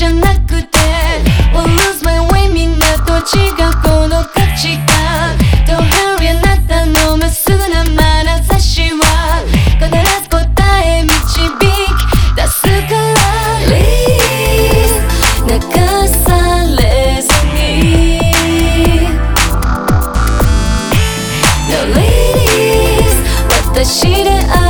じゃなくて Will lose my way みんなと違うこの価値観どうはりあなたのまっすぐな眼差しは？必ず答え導き出すから。Please 流されずに。No ladies 私であ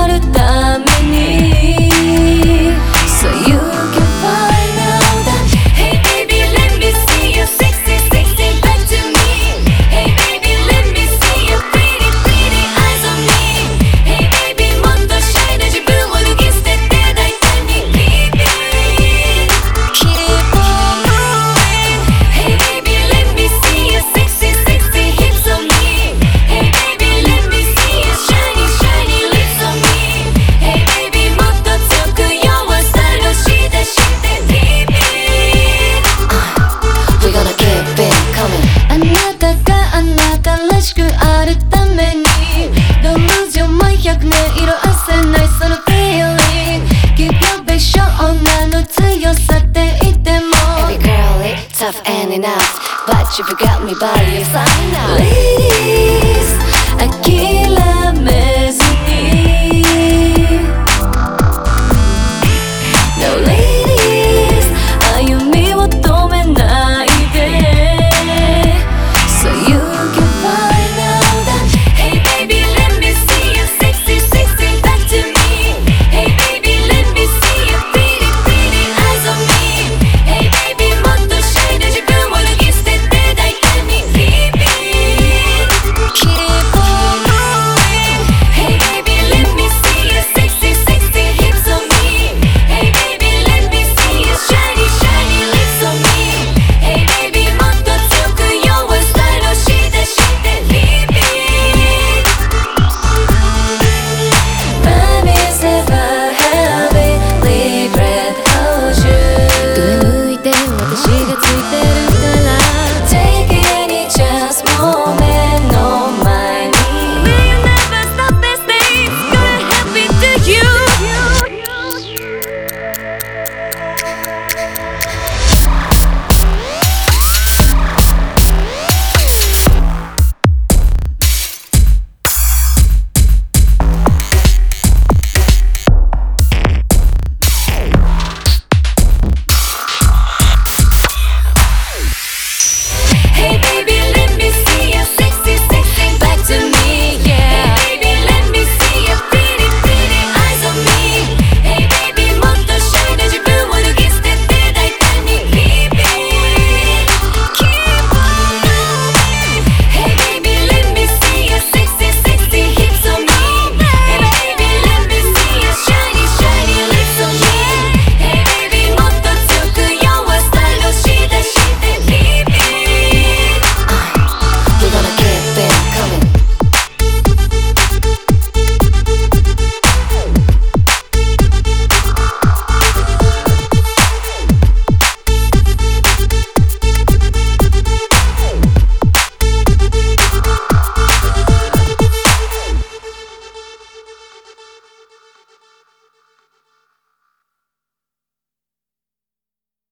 enough and enough But you forgot me by your side now. Ladies, I kill a man.